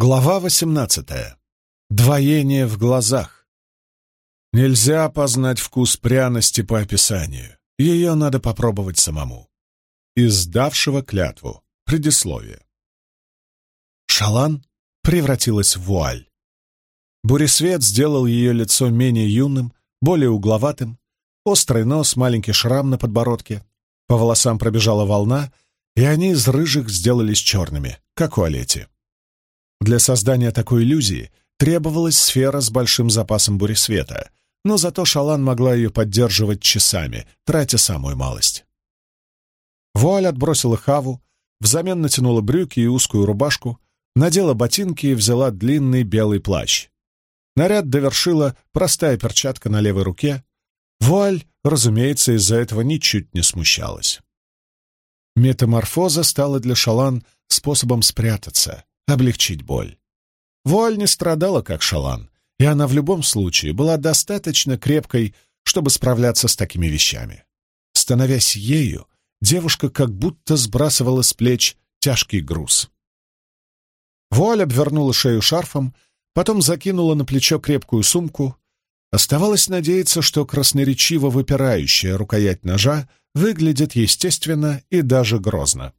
Глава восемнадцатая. Двоение в глазах. Нельзя познать вкус пряности по описанию. Ее надо попробовать самому. Издавшего клятву. Предисловие. Шалан превратилась в вуаль. Буресвет сделал ее лицо менее юным, более угловатым, острый нос, маленький шрам на подбородке. По волосам пробежала волна, и они из рыжих сделались черными, как у Олети. Для создания такой иллюзии требовалась сфера с большим запасом буресвета, но зато Шалан могла ее поддерживать часами, тратя самую малость. Вуаль отбросила хаву, взамен натянула брюки и узкую рубашку, надела ботинки и взяла длинный белый плащ. Наряд довершила простая перчатка на левой руке. Вуаль, разумеется, из-за этого ничуть не смущалась. Метаморфоза стала для Шалан способом спрятаться, облегчить боль. Вуаль не страдала, как шалан, и она в любом случае была достаточно крепкой, чтобы справляться с такими вещами. Становясь ею, девушка как будто сбрасывала с плеч тяжкий груз. Вуаль обвернула шею шарфом, потом закинула на плечо крепкую сумку. Оставалось надеяться, что красноречиво выпирающая рукоять ножа выглядит естественно и даже грозно.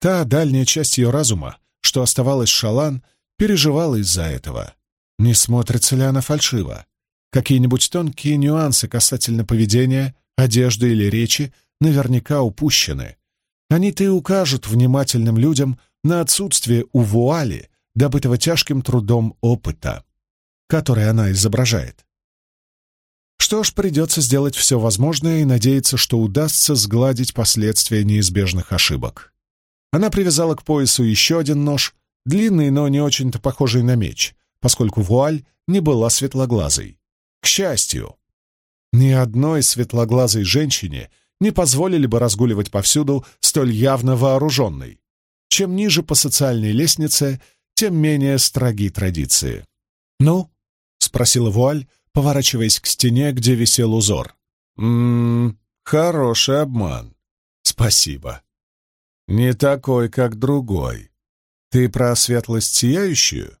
Та дальняя часть ее разума, что оставалась Шалан, переживала из-за этого. Не смотрится ли она фальшиво? Какие-нибудь тонкие нюансы касательно поведения, одежды или речи наверняка упущены. Они-то и укажут внимательным людям на отсутствие у вуали, добытого тяжким трудом опыта, который она изображает. Что ж, придется сделать все возможное и надеяться, что удастся сгладить последствия неизбежных ошибок. Она привязала к поясу еще один нож, длинный, но не очень-то похожий на меч, поскольку вуаль не была светлоглазой. К счастью, ни одной светлоглазой женщине не позволили бы разгуливать повсюду столь явно вооруженной. Чем ниже по социальной лестнице, тем менее строги традиции. «Ну?» — спросила вуаль, поворачиваясь к стене, где висел узор. «Ммм, хороший обман. Спасибо. Не такой, как другой. Ты про светлость сияющую?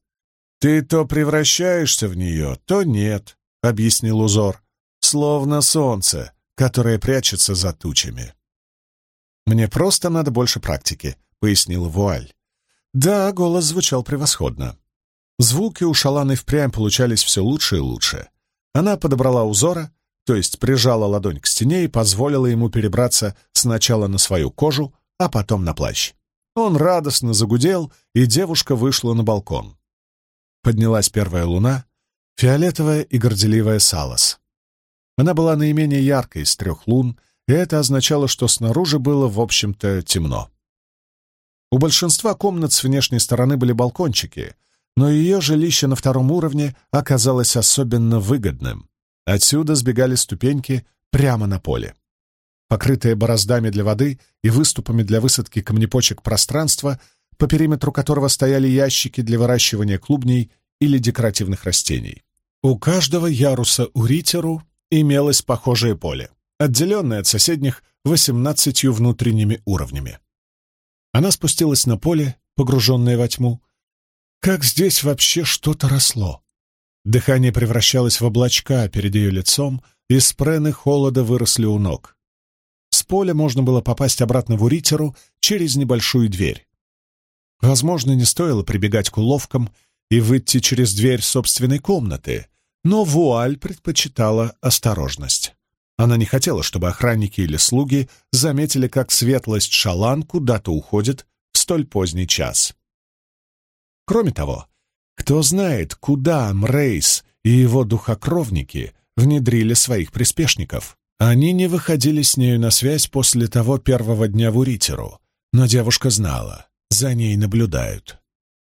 Ты то превращаешься в нее, то нет, — объяснил узор, словно солнце, которое прячется за тучами. «Мне просто надо больше практики», — пояснил Вуаль. Да, голос звучал превосходно. Звуки у Шаланы впрямь получались все лучше и лучше. Она подобрала узора, то есть прижала ладонь к стене и позволила ему перебраться сначала на свою кожу, а потом на плащ. Он радостно загудел, и девушка вышла на балкон. Поднялась первая луна, фиолетовая и горделивая Салас. Она была наименее яркой из трех лун, и это означало, что снаружи было, в общем-то, темно. У большинства комнат с внешней стороны были балкончики, но ее жилище на втором уровне оказалось особенно выгодным. Отсюда сбегали ступеньки прямо на поле покрытое бороздами для воды и выступами для высадки камнепочек пространство, по периметру которого стояли ящики для выращивания клубней или декоративных растений. У каждого яруса уритеру имелось похожее поле, отделенное от соседних восемнадцатью внутренними уровнями. Она спустилась на поле, погруженное во тьму. Как здесь вообще что-то росло? Дыхание превращалось в облачка перед ее лицом, и спрены холода выросли у ног. С поля можно было попасть обратно в Уритеру через небольшую дверь. Возможно, не стоило прибегать к уловкам и выйти через дверь собственной комнаты, но Вуаль предпочитала осторожность. Она не хотела, чтобы охранники или слуги заметили, как светлость шалан куда-то уходит в столь поздний час. Кроме того, кто знает, куда Мрейс и его духокровники внедрили своих приспешников. Они не выходили с нею на связь после того первого дня в Уритеру, но девушка знала, за ней наблюдают.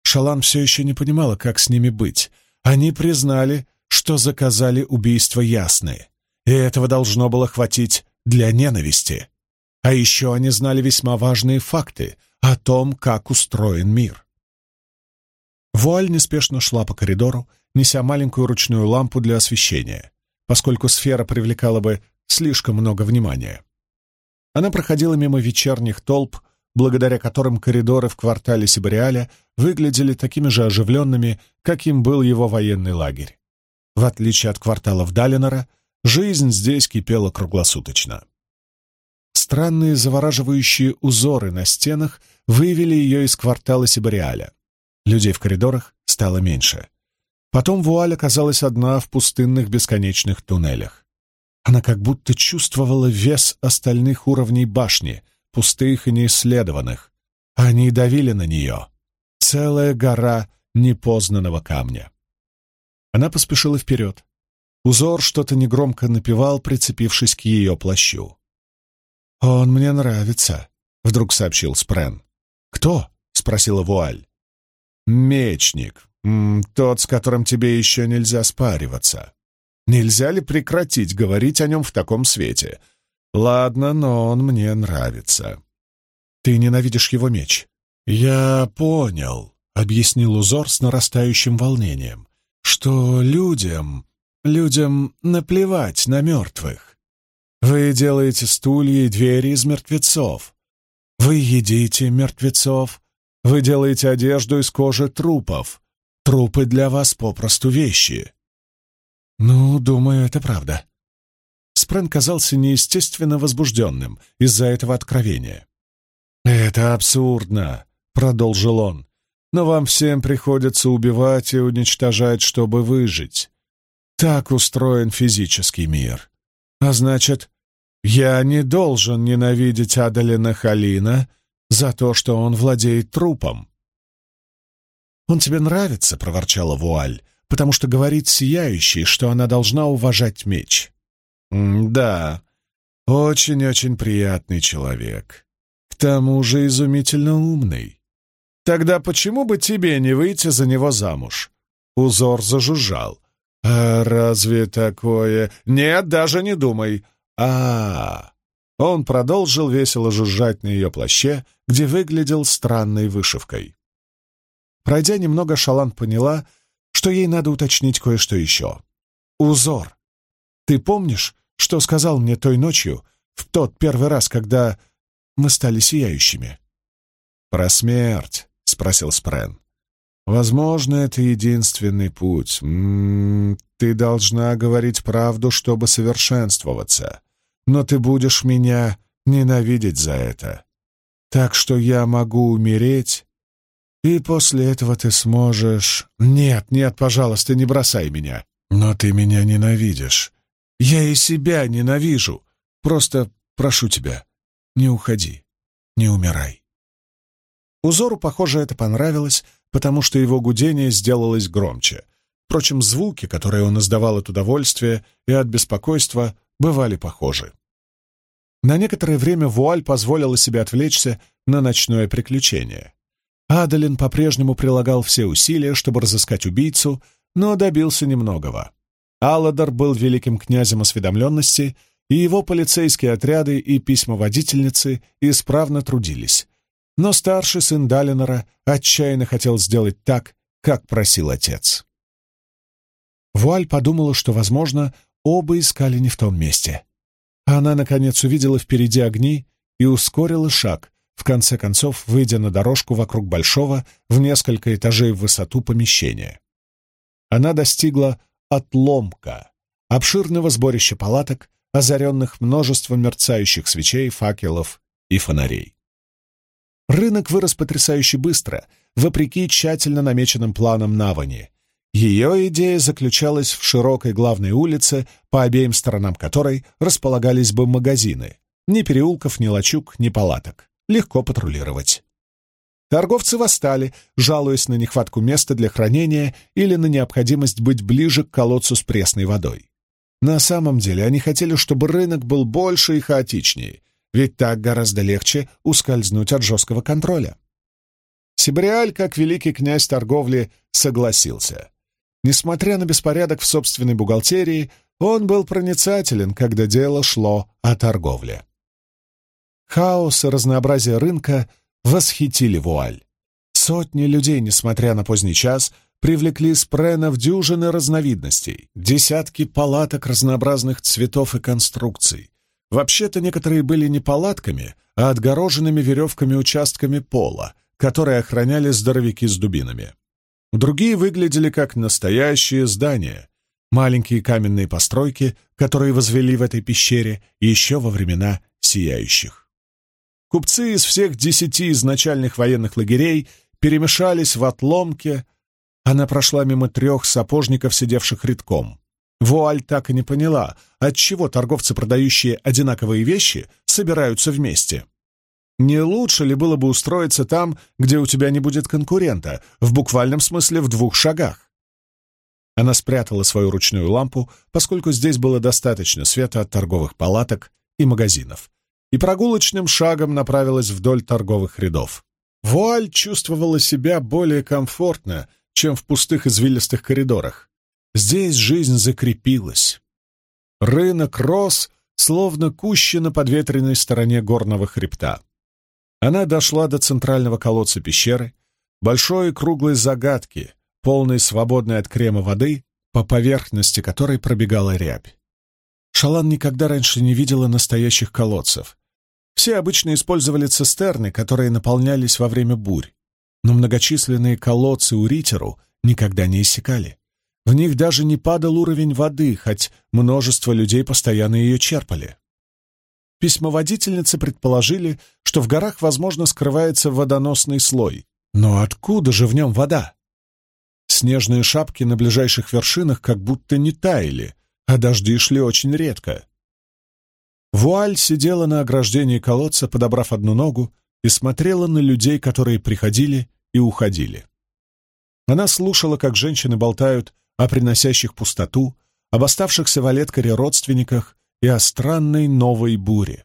Шалан все еще не понимала, как с ними быть. Они признали, что заказали убийство Ясны, и этого должно было хватить для ненависти. А еще они знали весьма важные факты о том, как устроен мир. Вуаль неспешно шла по коридору, неся маленькую ручную лампу для освещения, поскольку сфера привлекала бы слишком много внимания. Она проходила мимо вечерних толп, благодаря которым коридоры в квартале Сибариаля выглядели такими же оживленными, каким был его военный лагерь. В отличие от кварталов Далинора, жизнь здесь кипела круглосуточно. Странные завораживающие узоры на стенах вывели ее из квартала Сибариаля. Людей в коридорах стало меньше. Потом вуаль оказалась одна в пустынных бесконечных туннелях. Она как будто чувствовала вес остальных уровней башни, пустых и неисследованных. Они давили на нее. Целая гора непознанного камня. Она поспешила вперед. Узор что-то негромко напевал, прицепившись к ее плащу. «Он мне нравится», — вдруг сообщил Спрен. «Кто?» — спросила Вуаль. «Мечник. М -м, тот, с которым тебе еще нельзя спариваться. Нельзя ли прекратить говорить о нем в таком свете? Ладно, но он мне нравится. Ты ненавидишь его меч. Я понял, — объяснил узор с нарастающим волнением, — что людям, людям наплевать на мертвых. Вы делаете стулья и двери из мертвецов. Вы едите мертвецов. Вы делаете одежду из кожи трупов. Трупы для вас попросту вещи. Ну, думаю, это правда. Спрэн казался неестественно возбужденным из-за этого откровения. «Это абсурдно», — продолжил он. «Но вам всем приходится убивать и уничтожать, чтобы выжить. Так устроен физический мир. А значит, я не должен ненавидеть Адалина Халина за то, что он владеет трупом». «Он тебе нравится?» — проворчала Вуаль потому что говорит сияющий, что она должна уважать меч. «Да, очень-очень приятный человек. К тому же изумительно умный. Тогда почему бы тебе не выйти за него замуж?» Узор зажужжал. «А разве такое...» «Нет, даже не думай!» а, -а, -а. Он продолжил весело жужжать на ее плаще, где выглядел странной вышивкой. Пройдя немного, Шалан поняла, что ей надо уточнить кое-что еще. «Узор. Ты помнишь, что сказал мне той ночью, в тот первый раз, когда мы стали сияющими?» «Про смерть», — спросил Спрен. «Возможно, это единственный путь. М м-м, -м, ты должна говорить правду, чтобы совершенствоваться. Но ты будешь меня ненавидеть за это. Так что я могу умереть, и после этого ты сможешь... Нет, нет, пожалуйста, не бросай меня. Но ты меня ненавидишь. Я и себя ненавижу. Просто прошу тебя, не уходи, не умирай. Узору, похоже, это понравилось, потому что его гудение сделалось громче. Впрочем, звуки, которые он издавал от удовольствия и от беспокойства, бывали похожи. На некоторое время вуаль позволила себе отвлечься на ночное приключение. Адалин по-прежнему прилагал все усилия, чтобы разыскать убийцу, но добился немногого. Алладор был великим князем осведомленности, и его полицейские отряды и письмоводительницы исправно трудились. Но старший сын Далинора отчаянно хотел сделать так, как просил отец. Вуаль подумала, что, возможно, оба искали не в том месте. Она, наконец, увидела впереди огни и ускорила шаг, в конце концов выйдя на дорожку вокруг большого, в несколько этажей в высоту помещения. Она достигла отломка, обширного сборища палаток, озаренных множеством мерцающих свечей, факелов и фонарей. Рынок вырос потрясающе быстро, вопреки тщательно намеченным планам Навани. Ее идея заключалась в широкой главной улице, по обеим сторонам которой располагались бы магазины. Ни переулков, ни лачуг, ни палаток легко патрулировать. Торговцы восстали, жалуясь на нехватку места для хранения или на необходимость быть ближе к колодцу с пресной водой. На самом деле они хотели, чтобы рынок был больше и хаотичнее, ведь так гораздо легче ускользнуть от жесткого контроля. Сибриаль, как великий князь торговли, согласился. Несмотря на беспорядок в собственной бухгалтерии, он был проницателен, когда дело шло о торговле. Хаос и разнообразие рынка восхитили вуаль. Сотни людей, несмотря на поздний час, привлекли спрена в дюжины разновидностей, десятки палаток разнообразных цветов и конструкций. Вообще-то некоторые были не палатками, а отгороженными веревками участками пола, которые охраняли здоровяки с дубинами. Другие выглядели как настоящие здания, маленькие каменные постройки, которые возвели в этой пещере еще во времена сияющих. Купцы из всех десяти изначальных военных лагерей перемешались в отломке. Она прошла мимо трех сапожников, сидевших редком. Вуаль так и не поняла, отчего торговцы, продающие одинаковые вещи, собираются вместе. Не лучше ли было бы устроиться там, где у тебя не будет конкурента, в буквальном смысле в двух шагах? Она спрятала свою ручную лампу, поскольку здесь было достаточно света от торговых палаток и магазинов, и прогулочным шагом направилась вдоль торговых рядов. Вуаль чувствовала себя более комфортно, чем в пустых извилистых коридорах. Здесь жизнь закрепилась. Рынок рос, словно кущи на подветренной стороне горного хребта. Она дошла до центрального колодца пещеры, большой круглой загадки, полной свободной от крема воды, по поверхности которой пробегала рябь. Шалан никогда раньше не видела настоящих колодцев. Все обычно использовали цистерны, которые наполнялись во время бурь, но многочисленные колодцы у Ритеру никогда не иссякали. В них даже не падал уровень воды, хоть множество людей постоянно ее черпали. Письмоводительницы предположили, что в горах, возможно, скрывается водоносный слой. Но откуда же в нем вода? Снежные шапки на ближайших вершинах как будто не таяли, а дожди шли очень редко. Вуаль сидела на ограждении колодца, подобрав одну ногу, и смотрела на людей, которые приходили и уходили. Она слушала, как женщины болтают о приносящих пустоту, об оставшихся в Олеткаре родственниках и о странной новой буре.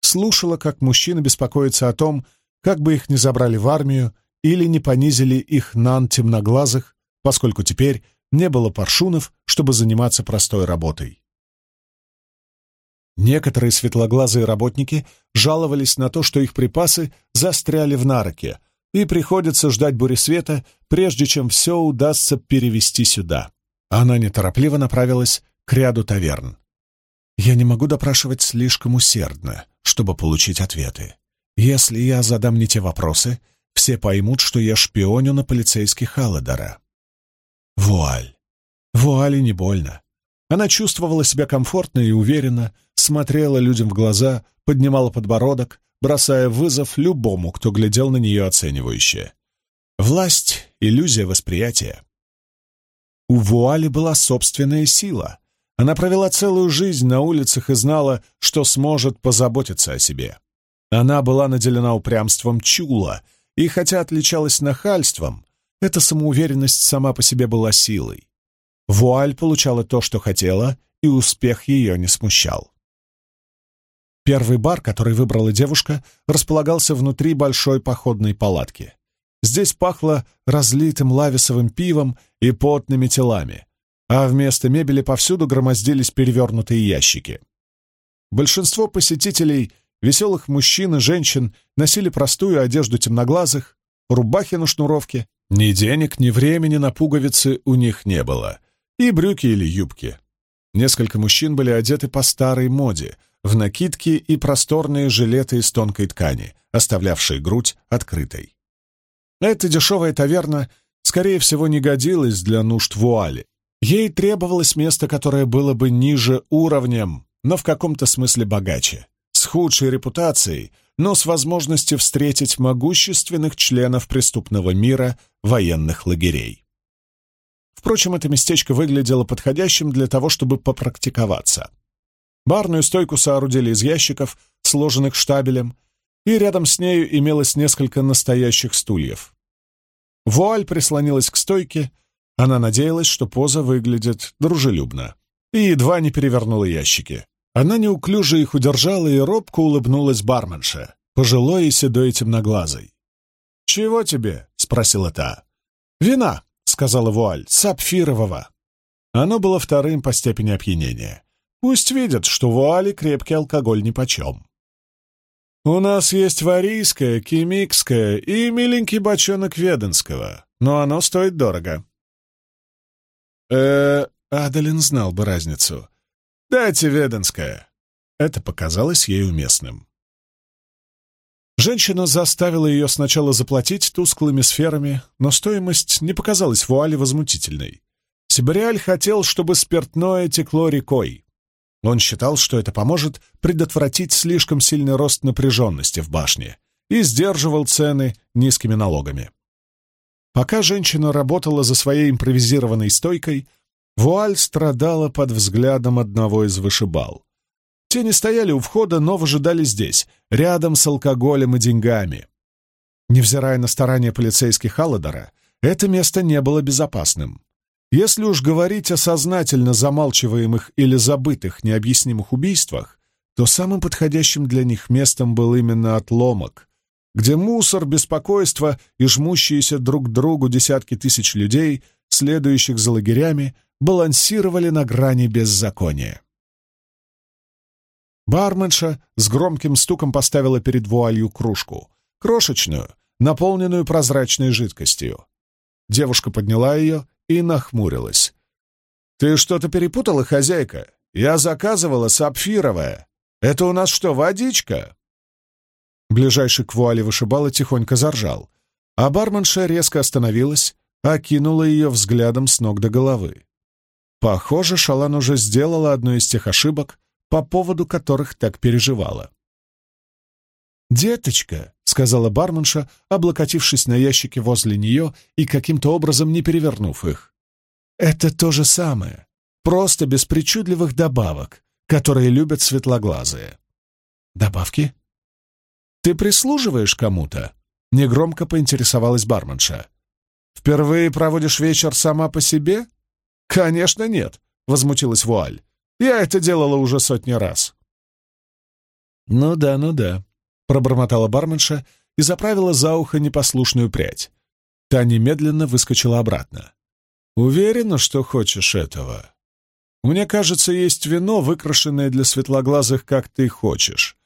Слушала, как мужчины беспокоятся о том, как бы их не забрали в армию или не понизили их нан темноглазых, поскольку теперь не было паршунов, чтобы заниматься простой работой. Некоторые светлоглазые работники жаловались на то, что их припасы застряли в нароке, и приходится ждать бури света, прежде чем все удастся перевести сюда. Она неторопливо направилась к ряду таверн. Я не могу допрашивать слишком усердно, чтобы получить ответы. Если я задам не те вопросы, все поймут, что я шпионю на полицейских Халладора. Вуаль. Вуали не больно. Она чувствовала себя комфортно и уверенно, смотрела людям в глаза, поднимала подбородок, бросая вызов любому, кто глядел на нее оценивающе. Власть — иллюзия восприятия. У Вуали была собственная сила. Она провела целую жизнь на улицах и знала, что сможет позаботиться о себе. Она была наделена упрямством чула, и хотя отличалась нахальством, эта самоуверенность сама по себе была силой. Вуаль получала то, что хотела, и успех ее не смущал. Первый бар, который выбрала девушка, располагался внутри большой походной палатки. Здесь пахло разлитым лависовым пивом и потными телами, а вместо мебели повсюду громоздились перевернутые ящики. Большинство посетителей, веселых мужчин и женщин, носили простую одежду темноглазых, рубахи на шнуровке. Ни денег, ни времени на пуговицы у них не было, и брюки или юбки. Несколько мужчин были одеты по старой моде — в накидки и просторные жилеты из тонкой ткани, оставлявшие грудь открытой. Эта дешевая таверна, скорее всего, не годилась для нужд вуали. Ей требовалось место, которое было бы ниже уровнем, но в каком-то смысле богаче, с худшей репутацией, но с возможностью встретить могущественных членов преступного мира военных лагерей. Впрочем, это местечко выглядело подходящим для того, чтобы попрактиковаться. Барную стойку соорудили из ящиков, сложенных штабелем, и рядом с нею имелось несколько настоящих стульев. Вуаль прислонилась к стойке, она надеялась, что поза выглядит дружелюбно, и едва не перевернула ящики. Она неуклюже их удержала и робко улыбнулась барменше, пожилой и седой темноглазой. «Чего тебе?» — спросила та. «Вина», — сказала Вуаль, — «сапфирового». Оно было вторым по степени опьянения. Пусть видят, что в Уале крепкий алкоголь нипочем. У нас есть варийское, кемикское и миленький бочонок веденского, но оно стоит дорого. э Адалин знал бы разницу. «Дайте веденское». Это показалось ей уместным. Женщина заставила ее сначала заплатить тусклыми сферами, но стоимость не показалась вуале возмутительной. Сибариаль хотел, чтобы спиртное текло рекой. Он считал, что это поможет предотвратить слишком сильный рост напряженности в башне и сдерживал цены низкими налогами. Пока женщина работала за своей импровизированной стойкой, вуаль страдала под взглядом одного из вышибал. Те не стояли у входа, но выжидали здесь, рядом с алкоголем и деньгами. Невзирая на старания полицейских Алладора, это место не было безопасным. Если уж говорить о сознательно замалчиваемых или забытых необъяснимых убийствах, то самым подходящим для них местом был именно отломок, где мусор, беспокойство и жмущиеся друг к другу десятки тысяч людей, следующих за лагерями, балансировали на грани беззакония. Барменша с громким стуком поставила перед вуалью кружку, крошечную, наполненную прозрачной жидкостью. Девушка подняла ее и нахмурилась. «Ты что-то перепутала, хозяйка? Я заказывала сапфировое. Это у нас что, водичка?» Ближайший к вуале вышибала тихонько заржал, а барменша резко остановилась, окинула ее взглядом с ног до головы. Похоже, Шалан уже сделала одну из тех ошибок, по поводу которых так переживала. «Деточка», — сказала барменша, облокотившись на ящики возле нее и каким-то образом не перевернув их. «Это то же самое, просто без причудливых добавок, которые любят светлоглазые». «Добавки?» «Ты прислуживаешь кому-то?» — негромко поинтересовалась барменша. «Впервые проводишь вечер сама по себе?» «Конечно нет», — возмутилась Вуаль. Я это делала уже сотни раз». «Ну да, ну да», — пробормотала барменша и заправила за ухо непослушную прядь. Та немедленно выскочила обратно. «Уверена, что хочешь этого? Мне кажется, есть вино, выкрашенное для светлоглазых, как ты хочешь.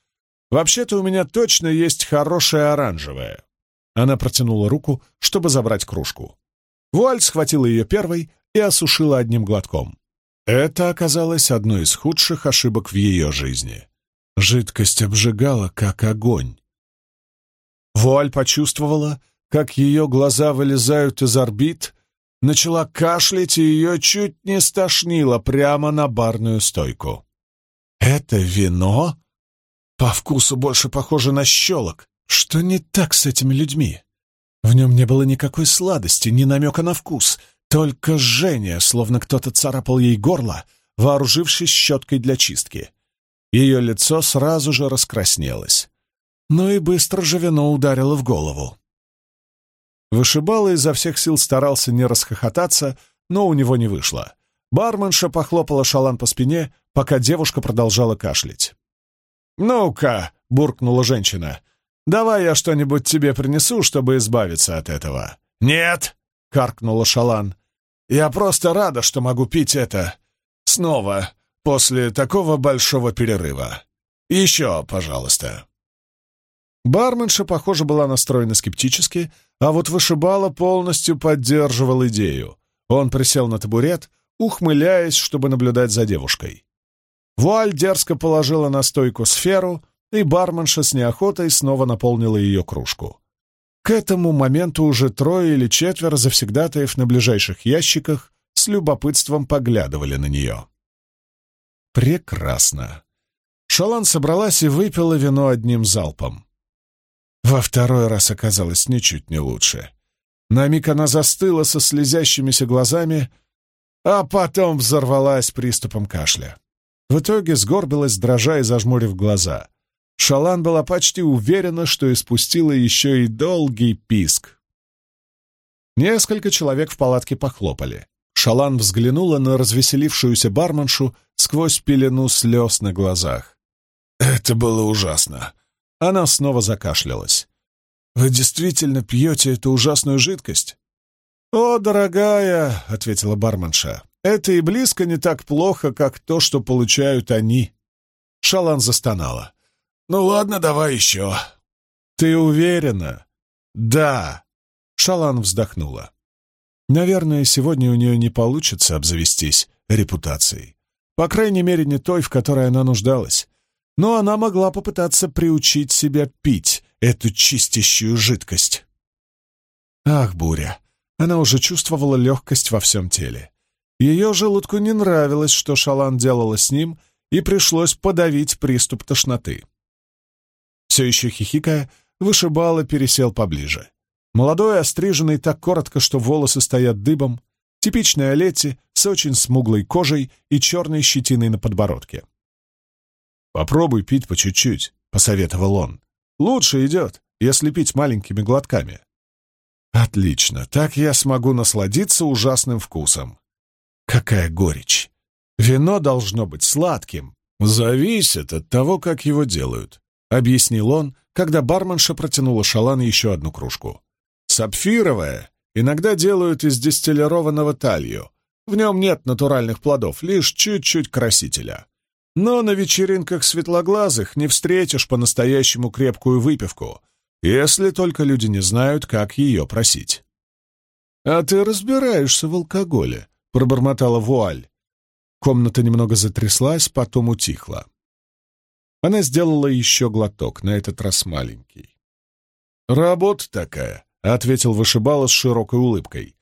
Вообще-то у меня точно есть хорошее оранжевое». Она протянула руку, чтобы забрать кружку. Вуаль схватила ее первой и осушила одним глотком. Это оказалось одной из худших ошибок в ее жизни. Жидкость обжигала, как огонь. Вуаль почувствовала, как ее глаза вылезают из орбит, начала кашлять, и ее чуть не стошнило прямо на барную стойку. «Это вино? По вкусу больше похоже на щелок. Что не так с этими людьми? В нем не было никакой сладости, ни намека на вкус — только Женя, словно кто-то царапал ей горло, вооружившись щеткой для чистки. Ее лицо сразу же раскраснелось. Ну и быстро же вино ударило в голову. Вышибало изо всех сил старался не расхохотаться, но у него не вышло. Барменша похлопала шалан по спине, пока девушка продолжала кашлять. «Ну-ка!» — буркнула женщина. «Давай я что-нибудь тебе принесу, чтобы избавиться от этого». «Нет!» — каркнула шалан. Я просто рада, что могу пить это снова после такого большого перерыва. Еще, пожалуйста». Барменша, похоже, была настроена скептически, а вот вышибала полностью поддерживал идею. Он присел на табурет, ухмыляясь, чтобы наблюдать за девушкой. Вуаль дерзко положила на стойку сферу, и барменша с неохотой снова наполнила ее кружку. К этому моменту уже трое или четверо завсегдатаев на ближайших ящиках с любопытством поглядывали на нее. Прекрасно. Шалан собралась и выпила вино одним залпом. Во второй раз оказалось ничуть не лучше. На миг она застыла со слезящимися глазами, а потом взорвалась приступом кашля. В итоге сгорбилась, дрожа и зажмурив глаза. Шалан была почти уверена, что испустила еще и долгий писк. Несколько человек в палатке похлопали. Шалан взглянула на развеселившуюся барменшу сквозь пелену слез на глазах. «Это было ужасно!» Она снова закашлялась. «Вы действительно пьете эту ужасную жидкость?» «О, дорогая!» — ответила барменша. «Это и близко не так плохо, как то, что получают они». Шалан застонала. «Ну ладно, давай еще». «Ты уверена?» «Да». Шалан вздохнула. Наверное, сегодня у нее не получится обзавестись репутацией. По крайней мере, не той, в которой она нуждалась. Но она могла попытаться приучить себя пить эту чистящую жидкость. Ах, буря! Она уже чувствовала легкость во всем теле. Ее желудку не нравилось, что Шалан делала с ним, и пришлось подавить приступ тошноты. Все еще хихикая, вышибала пересел поближе. Молодой, остриженный так коротко, что волосы стоят дыбом, типичная Олетти с очень смуглой кожей и черной щетиной на подбородке. «Попробуй пить по чуть-чуть», — посоветовал он. «Лучше идет, если пить маленькими глотками». «Отлично, так я смогу насладиться ужасным вкусом». «Какая горечь! Вино должно быть сладким». «Зависит от того, как его делают», — объяснил он, когда барменша протянула шалан еще одну кружку. «Сапфировое иногда делают из дистиллированного талью. В нем нет натуральных плодов, лишь чуть-чуть красителя. Но на вечеринках светлоглазых не встретишь по-настоящему крепкую выпивку, если только люди не знают, как ее просить. «А ты разбираешься в алкоголе», — пробормотала вуаль. Комната немного затряслась, потом утихла. Она сделала еще глоток, на этот раз маленький. «Работа такая», — ответил вышибала с широкой улыбкой.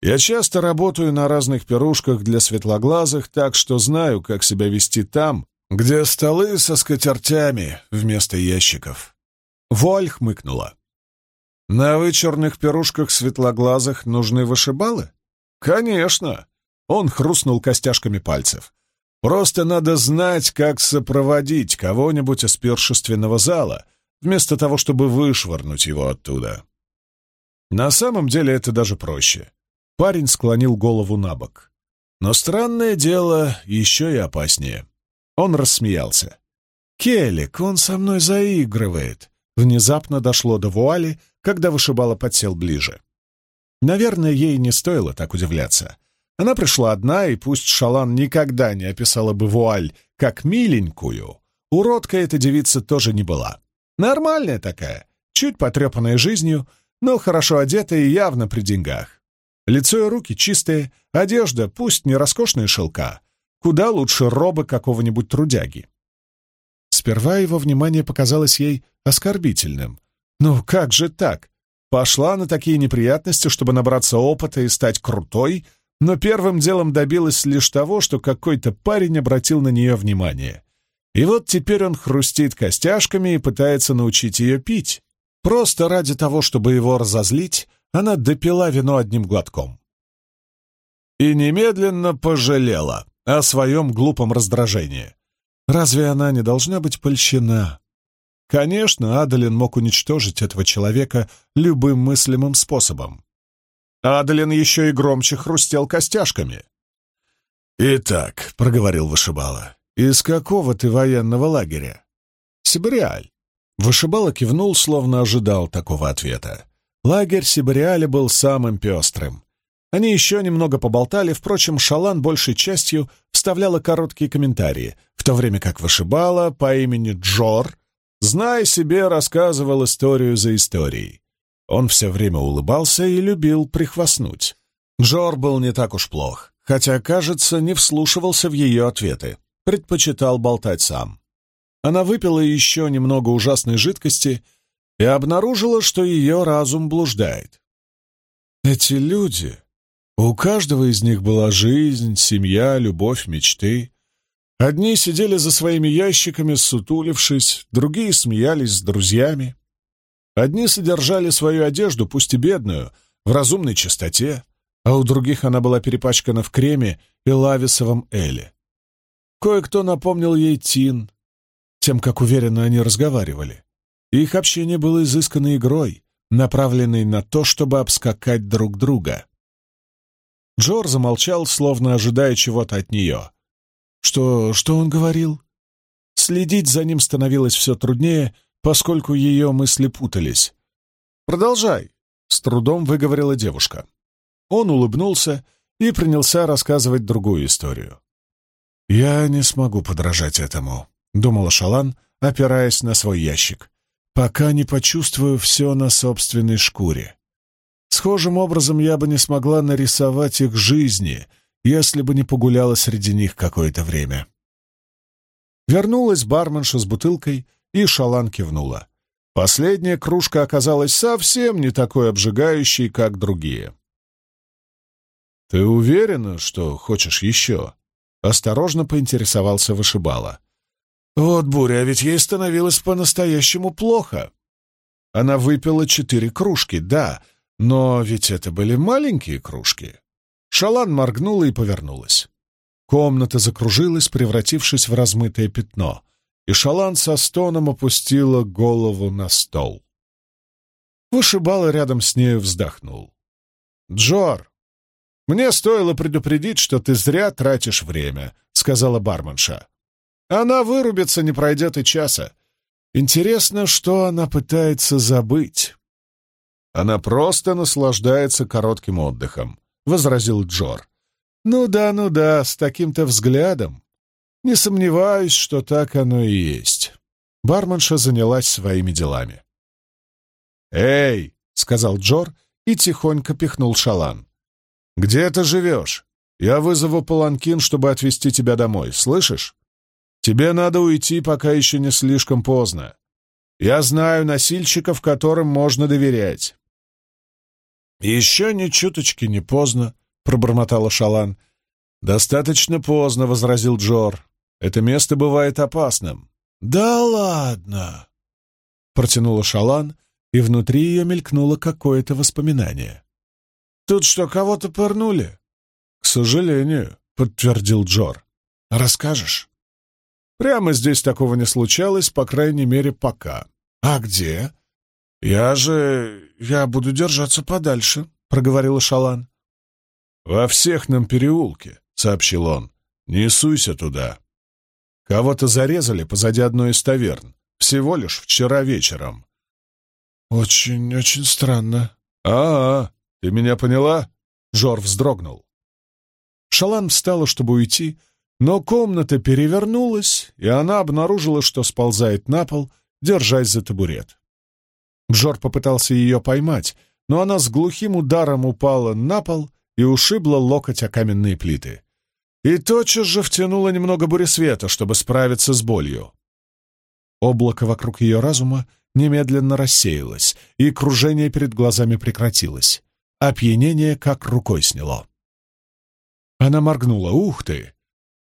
Я часто работаю на разных пирушках для светлоглазых, так что знаю, как себя вести там, где столы со скатертями вместо ящиков. Вуаль хмыкнула. На вычурных пирушках светлоглазых нужны вышибалы? Конечно. Он хрустнул костяшками пальцев. Просто надо знать, как сопроводить кого-нибудь из пиршественного зала, вместо того, чтобы вышвырнуть его оттуда. На самом деле это даже проще. Парень склонил голову на бок. Но странное дело еще и опаснее. Он рассмеялся. «Келик, он со мной заигрывает!» Внезапно дошло до вуали, когда вышибала подсел ближе. Наверное, ей не стоило так удивляться. Она пришла одна, и пусть Шалан никогда не описала бы вуаль как миленькую, уродка эта девица тоже не была. Нормальная такая, чуть потрепанная жизнью, но хорошо одетая и явно при деньгах. Лицо и руки чистые, одежда, пусть не роскошная шелка, куда лучше роба какого-нибудь трудяги. Сперва его внимание показалось ей оскорбительным. Ну как же так? Пошла на такие неприятности, чтобы набраться опыта и стать крутой, но первым делом добилась лишь того, что какой-то парень обратил на нее внимание. И вот теперь он хрустит костяшками и пытается научить ее пить. Просто ради того, чтобы его разозлить, она допила вино одним глотком. И немедленно пожалела о своем глупом раздражении. Разве она не должна быть польщена? Конечно, Адалин мог уничтожить этого человека любым мыслимым способом. Адалин еще и громче хрустел костяшками. «Итак», — проговорил Вышибала, — «из какого ты военного лагеря?» «Сибириаль». Вышибала кивнул, словно ожидал такого ответа. Лагерь Сибириаля был самым пестрым. Они еще немного поболтали, впрочем, Шалан большей частью вставляла короткие комментарии, в то время как вышибала по имени Джор, зная себе, рассказывал историю за историей. Он все время улыбался и любил прихвастнуть. Джор был не так уж плох, хотя, кажется, не вслушивался в ее ответы, предпочитал болтать сам. Она выпила еще немного ужасной жидкости — и обнаружила, что ее разум блуждает. Эти люди... У каждого из них была жизнь, семья, любовь, мечты. Одни сидели за своими ящиками, сутулившись, другие смеялись с друзьями. Одни содержали свою одежду, пусть и бедную, в разумной чистоте, а у других она была перепачкана в креме и лависовом эле. Кое-кто напомнил ей Тин, тем, как уверенно они разговаривали. Их общение было изысканной игрой, направленной на то, чтобы обскакать друг друга. Джор замолчал, словно ожидая чего-то от нее. Что... что он говорил? Следить за ним становилось все труднее, поскольку ее мысли путались. «Продолжай», — с трудом выговорила девушка. Он улыбнулся и принялся рассказывать другую историю. «Я не смогу подражать этому», — думала Шалан, опираясь на свой ящик пока не почувствую все на собственной шкуре. Схожим образом я бы не смогла нарисовать их жизни, если бы не погуляла среди них какое-то время. Вернулась барменша с бутылкой, и Шалан кивнула. Последняя кружка оказалась совсем не такой обжигающей, как другие. «Ты уверена, что хочешь еще?» — осторожно поинтересовался вышибала. «Вот, Буря, а ведь ей становилось по-настоящему плохо. Она выпила четыре кружки, да, но ведь это были маленькие кружки». Шалан моргнула и повернулась. Комната закружилась, превратившись в размытое пятно, и Шалан со стоном опустила голову на стол. Вышибала рядом с нею вздохнул. «Джор, мне стоило предупредить, что ты зря тратишь время», — сказала барменша. «Она вырубится, не пройдет и часа. Интересно, что она пытается забыть». «Она просто наслаждается коротким отдыхом», — возразил Джор. «Ну да, ну да, с таким-то взглядом. Не сомневаюсь, что так оно и есть». Барменша занялась своими делами. «Эй!» — сказал Джор и тихонько пихнул шалан. «Где ты живешь? Я вызову паланкин, чтобы отвезти тебя домой, слышишь? Тебе надо уйти, пока еще не слишком поздно. Я знаю носильщиков, которым можно доверять». «Еще ни чуточки не поздно», пробормотала Шалан. «Достаточно поздно», — возразил Джор. «Это место бывает опасным». «Да ладно!» — протянула Шалан, и внутри ее мелькнуло какое-то воспоминание. «Тут что, кого-то пырнули?» «К сожалению», — подтвердил Джор. «Расскажешь?» «Прямо здесь такого не случалось, по крайней мере, пока». «А где?» «Я же... я буду держаться подальше», — проговорила Шалан. «Во всехном переулке», — сообщил он. «Не суйся туда. Кого-то зарезали позади одной из таверн. Всего лишь вчера вечером». «Очень, очень странно». «А, -а ты меня поняла?» Жор вздрогнул. Шалан встала, чтобы уйти, но комната перевернулась, и она обнаружила, что сползает на пол, держась за табурет. Жор попытался ее поймать, но она с глухим ударом упала на пол и ушибла локоть о каменные плиты. И тотчас же втянула немного буресвета, чтобы справиться с болью. Облако вокруг ее разума немедленно рассеялось, и кружение перед глазами прекратилось. Опьянение как рукой сняло. Она моргнула. «Ух ты!»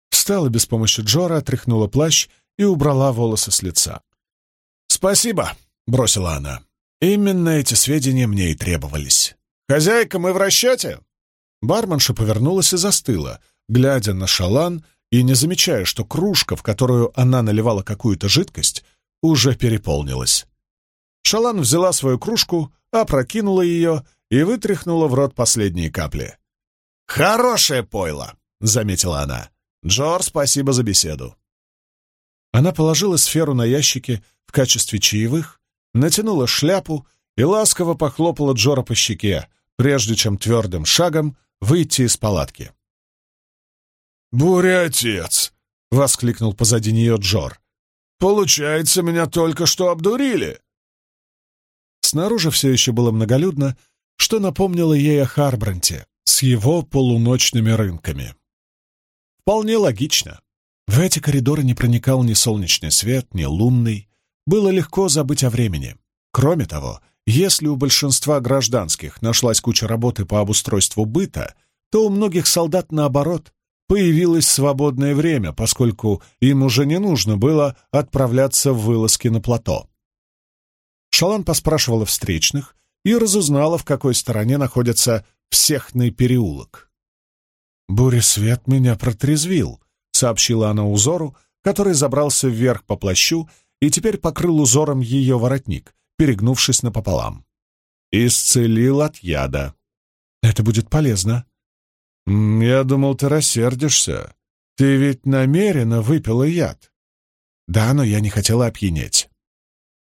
Встала без помощи Джора, отряхнула плащ и убрала волосы с лица. «Спасибо», — бросила она. «Именно эти сведения мне и требовались. Хозяйка, мы в расчете?» Барменша повернулась и застыла, глядя на шалан и не замечая, что кружка, в которую она наливала какую-то жидкость, уже переполнилась. Шалан взяла свою кружку, опрокинула ее и вытряхнула в рот последние капли. «Хорошее пойло!» — заметила она. «Джор, спасибо за беседу». Она положила сферу на ящике в качестве чаевых, натянула шляпу и ласково похлопала Джора по щеке, прежде чем твердым шагом выйти из палатки. «Буря, отец!» — воскликнул позади нее Джор. «Получается, меня только что обдурили!» Снаружи все еще было многолюдно, что напомнило ей о Харбранте с его полуночными рынками. Вполне логично. В эти коридоры не проникал ни солнечный свет, ни лунный. Было легко забыть о времени. Кроме того, если у большинства гражданских нашлась куча работы по обустройству быта, то у многих солдат, наоборот, появилось свободное время, поскольку им уже не нужно было отправляться в вылазки на плато. Шалан поспрашивала встречных и разузнала, в какой стороне находится всехный переулок. «Буресвет меня протрезвил», — сообщила она узору, который забрался вверх по плащу и теперь покрыл узором ее воротник, перегнувшись напополам. «Исцелил от яда. Это будет полезно». «Я думал, ты рассердишься. Ты ведь намеренно выпила яд». «Да, но я не хотела опьянеть».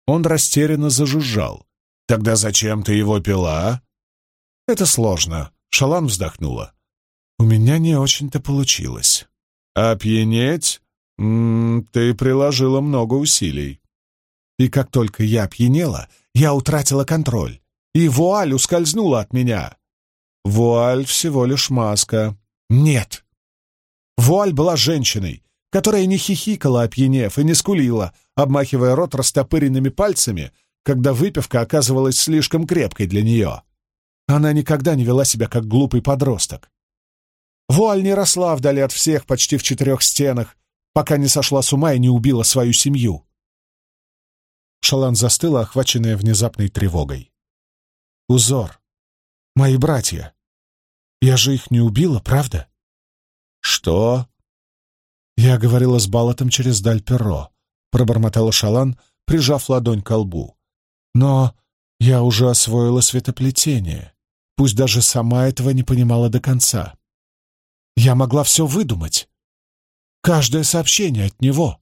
Он растерянно зажужжал. «Тогда зачем ты его пила?» «Это сложно», — Шалан вздохнула. «У меня не очень-то получилось». «Опьянеть? М -м, ты приложила много усилий». И как только я опьянела, я утратила контроль, и вуаль ускользнула от меня. Вуаль всего лишь маска. Нет. Вуаль была женщиной, которая не хихикала, опьянев, и не скулила, обмахивая рот растопыренными пальцами, когда выпивка оказывалась слишком крепкой для нее. Она никогда не вела себя как глупый подросток. Вуаль не росла вдали от всех, почти в четырех стенах, пока не сошла с ума и не убила свою семью. Шалан застыла, охваченная внезапной тревогой. «Узор! Мои братья! Я же их не убила, правда?» «Что?» «Я говорила с Балатом через даль перо», — пробормотала Шалан, прижав ладонь к лбу. «Но я уже освоила светоплетение, пусть даже сама этого не понимала до конца. Я могла все выдумать. Каждое сообщение от него.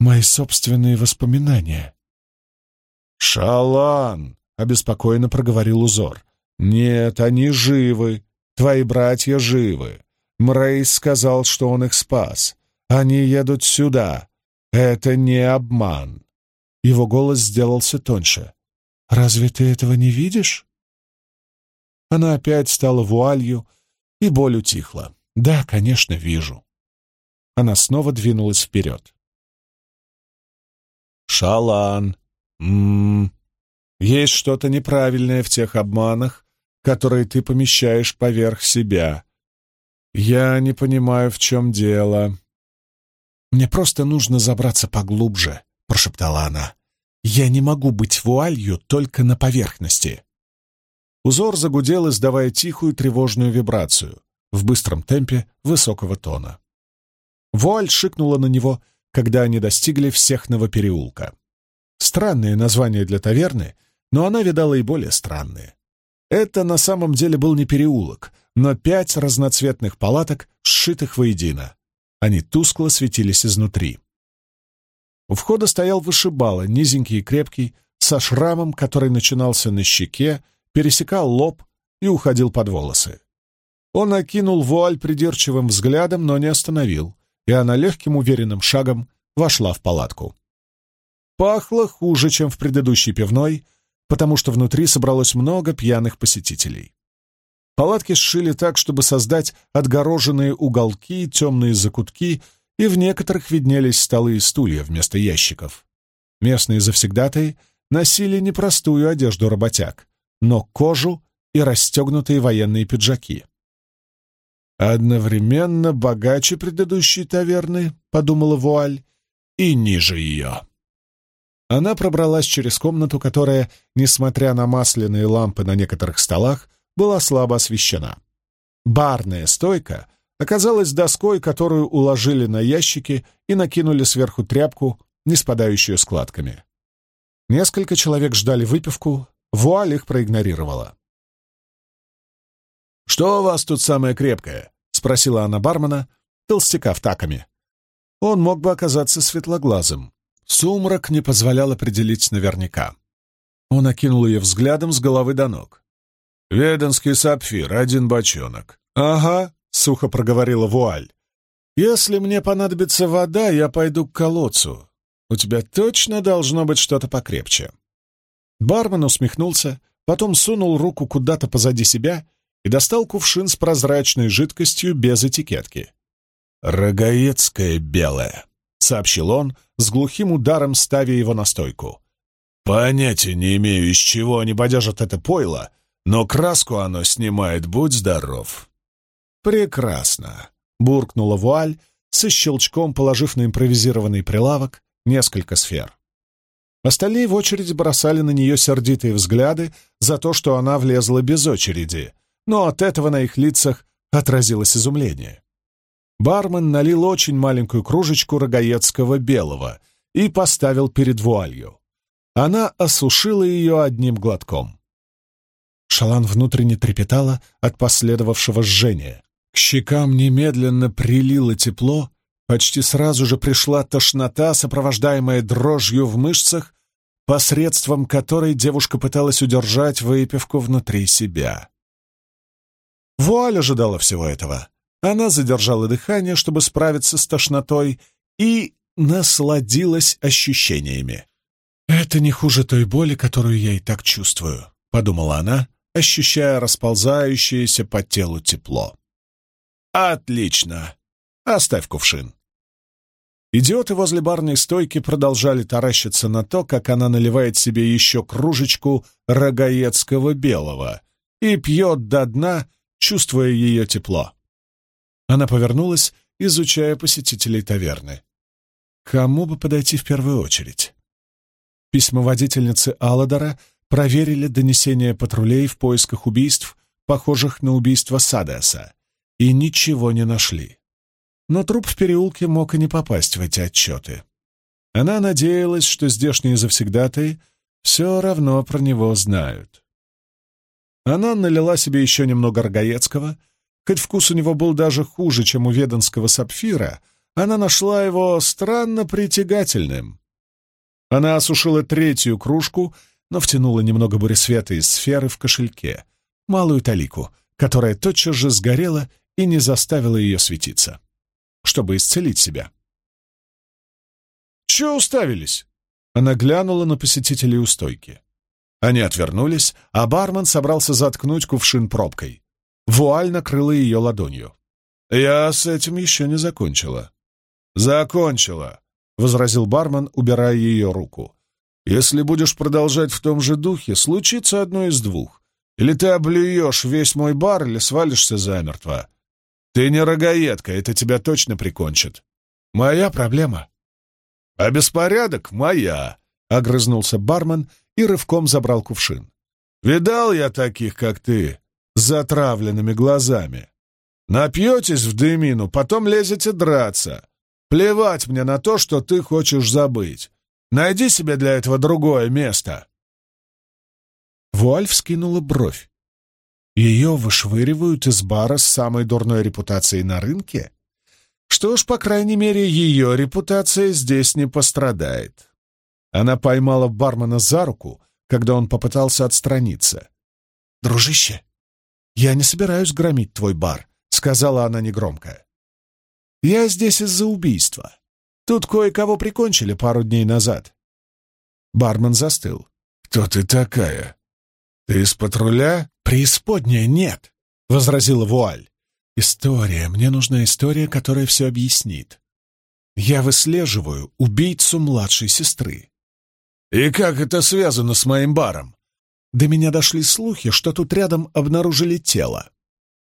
Мои собственные воспоминания». «Шалан!» — обеспокоенно проговорил узор. «Нет, они живы. Твои братья живы. Мрейс сказал, что он их спас. Они едут сюда. Это не обман. Его голос сделался тоньше. «Разве ты этого не видишь?» Она опять стала вуалью, и боль утихла. «Да, конечно, вижу». Она снова двинулась вперед. «Шалан, м, -м, -м есть что-то неправильное в тех обманах, которые ты помещаешь поверх себя. Я не понимаю, в чем дело. Мне просто нужно забраться поглубже, прошептала она. Я не могу быть вуалью только на поверхности. Узор загудел, издавая тихую тревожную вибрацию в быстром темпе высокого тона. Вуаль шикнула на него, когда они достигли всехного переулка. Странное название для таверны, но она видала и более странные. Это на самом деле был не переулок, но пять разноцветных палаток, сшитых воедино. Они тускло светились изнутри. У входа стоял вышибала, низенький и крепкий, со шрамом, который начинался на щеке, пересекал лоб и уходил под волосы. Он окинул вуаль придирчивым взглядом, но не остановил, и она легким уверенным шагом вошла в палатку. Пахло хуже, чем в предыдущей пивной, потому что внутри собралось много пьяных посетителей. Палатки сшили так, чтобы создать отгороженные уголки, темные закутки, и в некоторых виднелись столы и стулья вместо ящиков. Местные завсегдатые носили непростую одежду работяг, но кожу и расстегнутые военные пиджаки. «Одновременно богаче предыдущей таверны», — подумала Вуаль, — «и ниже ее». Она пробралась через комнату, которая, несмотря на масляные лампы на некоторых столах, была слабо освещена. Барная стойка оказалась доской, которую уложили на ящики и накинули сверху тряпку, не спадающую складками. Несколько человек ждали выпивку, вуаль их проигнорировала. «Что у вас тут самое крепкое?» — спросила она бармена, толстяка в таками. Он мог бы оказаться светлоглазым. Сумрак не позволял определить наверняка. Он окинул ее взглядом с головы до ног. «Веденский сапфир, один бочонок». «Ага», — сухо проговорила Вуаль. «Если мне понадобится вода, я пойду к колодцу. У тебя точно должно быть что-то покрепче». Бармен усмехнулся, потом сунул руку куда-то позади себя и достал кувшин с прозрачной жидкостью без этикетки. «Рогаецкая белая», — сообщил он, с глухим ударом ставя его на стойку. «Понятия не имею, из чего они бодяжат это пойло, но краску оно снимает, будь здоров». «Прекрасно», — буркнула вуаль, со щелчком положив на импровизированный прилавок несколько сфер. Остальные в очередь бросали на нее сердитые взгляды за то, что она влезла без очереди, но от этого на их лицах отразилось изумление. Бармен налил очень маленькую кружечку рогаецкого белого и поставил перед вуалью. Она осушила ее одним глотком. Шалан внутренне трепетала от последовавшего жжения. К щекам немедленно прилило тепло, почти сразу же пришла тошнота, сопровождаемая дрожью в мышцах, посредством которой девушка пыталась удержать выпивку внутри себя. Вуаль ожидала всего этого. Она задержала дыхание, чтобы справиться с тошнотой, и насладилась ощущениями. «Это не хуже той боли, которую я и так чувствую», — подумала она, ощущая расползающееся по телу тепло. «Отлично! Оставь кувшин!» Идиоты возле барной стойки продолжали таращиться на то, как она наливает себе еще кружечку рогаецкого белого и пьет до дна, чувствуя ее тепло. Она повернулась, изучая посетителей таверны. Кому бы подойти в первую очередь? Письмоводительницы Алладора проверили донесения патрулей в поисках убийств, похожих на убийство Садеса, и ничего не нашли. Но труп в переулке мог и не попасть в эти отчеты. Она надеялась, что здешние завсегдатые все равно про него знают. Она налила себе еще немного рогаецкого, хоть вкус у него был даже хуже, чем у веданского сапфира, она нашла его странно притягательным. Она осушила третью кружку, но втянула немного буресвета из сферы в кошельке, малую талику, которая тотчас же сгорела и не заставила ее светиться, чтобы исцелить себя. «Чего уставились?» Она глянула на посетителей у стойки. Они отвернулись, а бармен собрался заткнуть кувшин пробкой. Вуаль накрыла ее ладонью. «Я с этим еще не закончила». «Закончила», — возразил бармен, убирая ее руку. «Если будешь продолжать в том же духе, случится одно из двух. Или ты облюешь весь мой бар, или свалишься замертво. Ты не рогаедка, это тебя точно прикончит. Моя проблема». «А беспорядок моя», — огрызнулся бармен и рывком забрал кувшин. «Видал я таких, как ты, затравленными глазами. Напьетесь в дымину, потом лезете драться. Плевать мне на то, что ты хочешь забыть. Найди себе для этого другое место». Вуаль вскинула бровь. Ее вышвыривают из бара с самой дурной репутацией на рынке? Что ж, по крайней мере, ее репутация здесь не пострадает. Она поймала бармена за руку, когда он попытался отстраниться. «Дружище, я не собираюсь громить твой бар», — сказала она негромко. «Я здесь из-за убийства. Тут кое-кого прикончили пару дней назад». Бармен застыл. «Кто ты такая? Ты из патруля?» «Преисподняя нет», — возразила Вуаль. «История. Мне нужна история, которая все объяснит. Я выслеживаю убийцу младшей сестры. «И как это связано с моим баром?» До меня дошли слухи, что тут рядом обнаружили тело.